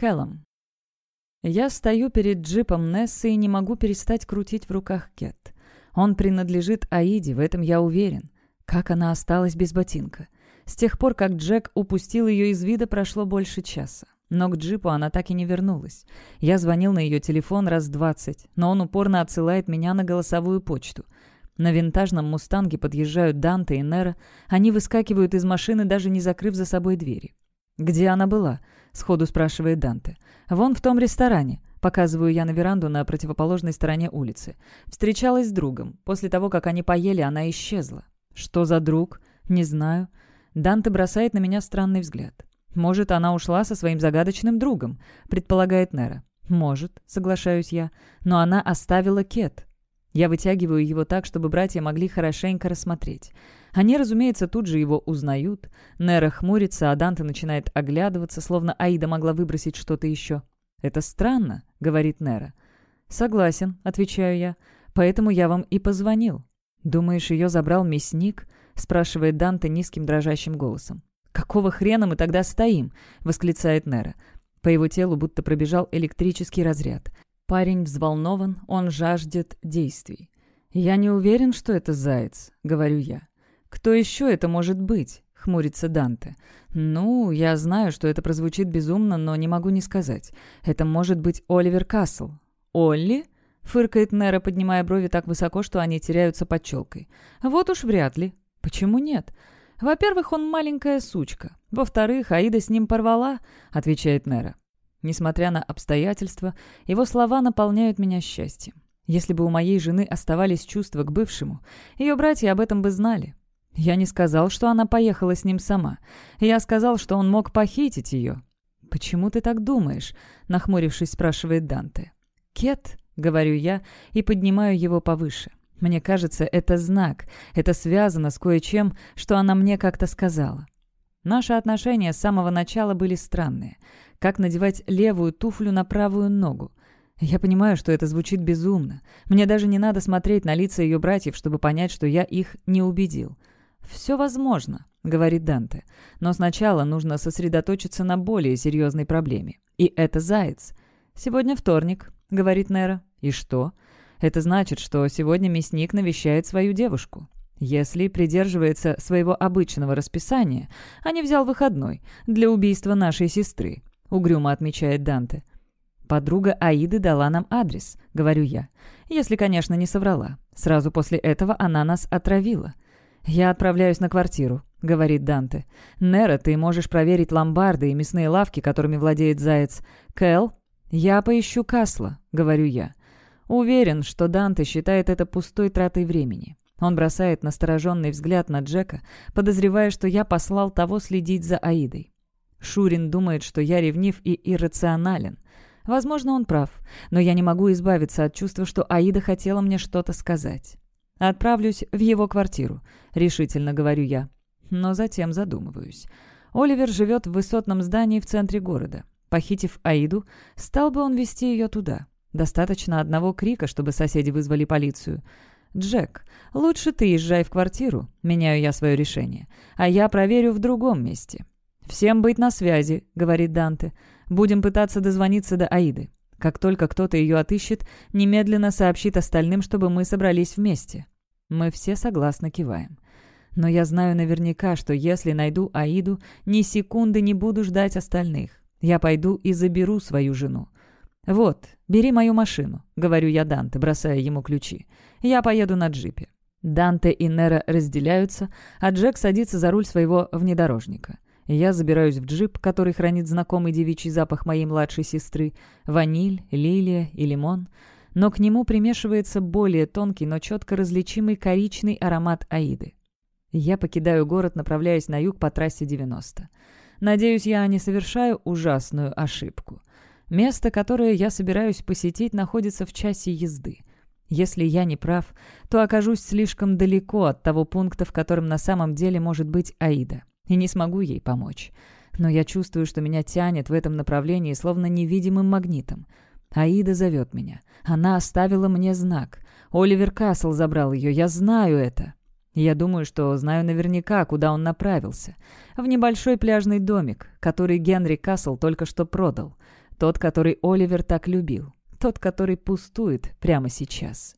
Кэллом. Я стою перед джипом Нессы и не могу перестать крутить в руках Кет. Он принадлежит Аиде, в этом я уверен. Как она осталась без ботинка? С тех пор, как Джек упустил ее из вида, прошло больше часа. Но к джипу она так и не вернулась. Я звонил на ее телефон раз двадцать, но он упорно отсылает меня на голосовую почту. На винтажном «Мустанге» подъезжают Данте и Нера. Они выскакивают из машины, даже не закрыв за собой двери. «Где она была?» — сходу спрашивает Данте. «Вон в том ресторане». Показываю я на веранду на противоположной стороне улицы. Встречалась с другом. После того, как они поели, она исчезла. «Что за друг?» «Не знаю». Данте бросает на меня странный взгляд. «Может, она ушла со своим загадочным другом», — предполагает Нера. «Может», — соглашаюсь я. «Но она оставила Кет». Я вытягиваю его так, чтобы братья могли хорошенько рассмотреть. Они, разумеется, тут же его узнают. Нера хмурится, а Данте начинает оглядываться, словно Аида могла выбросить что-то еще. «Это странно», — говорит Нера. «Согласен», — отвечаю я. «Поэтому я вам и позвонил». «Думаешь, ее забрал мясник?» — спрашивает Данте низким дрожащим голосом. «Какого хрена мы тогда стоим?» — восклицает Нера. По его телу будто пробежал электрический разряд. Парень взволнован, он жаждет действий. «Я не уверен, что это заяц», — говорю я. «Кто еще это может быть?» — хмурится Данте. «Ну, я знаю, что это прозвучит безумно, но не могу не сказать. Это может быть Оливер Касл». «Олли?» — фыркает Нера, поднимая брови так высоко, что они теряются под челкой. «Вот уж вряд ли. Почему нет?» «Во-первых, он маленькая сучка. Во-вторых, Аида с ним порвала», — отвечает Нера. Несмотря на обстоятельства, его слова наполняют меня счастьем. Если бы у моей жены оставались чувства к бывшему, ее братья об этом бы знали. Я не сказал, что она поехала с ним сама. Я сказал, что он мог похитить ее. «Почему ты так думаешь?» — нахмурившись, спрашивает Данте. «Кет», — говорю я и поднимаю его повыше. Мне кажется, это знак, это связано с кое-чем, что она мне как-то сказала. Наши отношения с самого начала были странные как надевать левую туфлю на правую ногу. Я понимаю, что это звучит безумно. Мне даже не надо смотреть на лица ее братьев, чтобы понять, что я их не убедил. «Все возможно», — говорит Данте. «Но сначала нужно сосредоточиться на более серьезной проблеме. И это заяц. Сегодня вторник», — говорит Нера. «И что?» «Это значит, что сегодня мясник навещает свою девушку. Если придерживается своего обычного расписания, а не взял выходной для убийства нашей сестры. — угрюмо отмечает Данте. «Подруга Аиды дала нам адрес», — говорю я. «Если, конечно, не соврала. Сразу после этого она нас отравила». «Я отправляюсь на квартиру», — говорит Данте. «Нера, ты можешь проверить ломбарды и мясные лавки, которыми владеет Заяц. Кэл, я поищу Касла», — говорю я. Уверен, что Данте считает это пустой тратой времени. Он бросает настороженный взгляд на Джека, подозревая, что я послал того следить за Аидой. Шурин думает, что я ревнив и иррационален. Возможно, он прав, но я не могу избавиться от чувства, что Аида хотела мне что-то сказать. «Отправлюсь в его квартиру», — решительно говорю я. Но затем задумываюсь. Оливер живет в высотном здании в центре города. Похитив Аиду, стал бы он вести ее туда. Достаточно одного крика, чтобы соседи вызвали полицию. «Джек, лучше ты езжай в квартиру», — меняю я свое решение, «а я проверю в другом месте. «Всем быть на связи», — говорит Данте. «Будем пытаться дозвониться до Аиды. Как только кто-то ее отыщет, немедленно сообщит остальным, чтобы мы собрались вместе». Мы все согласно киваем. Но я знаю наверняка, что если найду Аиду, ни секунды не буду ждать остальных. Я пойду и заберу свою жену. «Вот, бери мою машину», — говорю я Данте, бросая ему ключи. «Я поеду на джипе». Данте и Нера разделяются, а Джек садится за руль своего внедорожника. Я забираюсь в джип, который хранит знакомый девичий запах моей младшей сестры, ваниль, лилия и лимон, но к нему примешивается более тонкий, но четко различимый коричный аромат Аиды. Я покидаю город, направляясь на юг по трассе 90. Надеюсь, я не совершаю ужасную ошибку. Место, которое я собираюсь посетить, находится в часе езды. Если я не прав, то окажусь слишком далеко от того пункта, в котором на самом деле может быть Аида и не смогу ей помочь. Но я чувствую, что меня тянет в этом направлении, словно невидимым магнитом. Аида зовет меня. Она оставила мне знак. Оливер Касл забрал ее, я знаю это. Я думаю, что знаю наверняка, куда он направился. В небольшой пляжный домик, который Генри Касл только что продал. Тот, который Оливер так любил. Тот, который пустует прямо сейчас.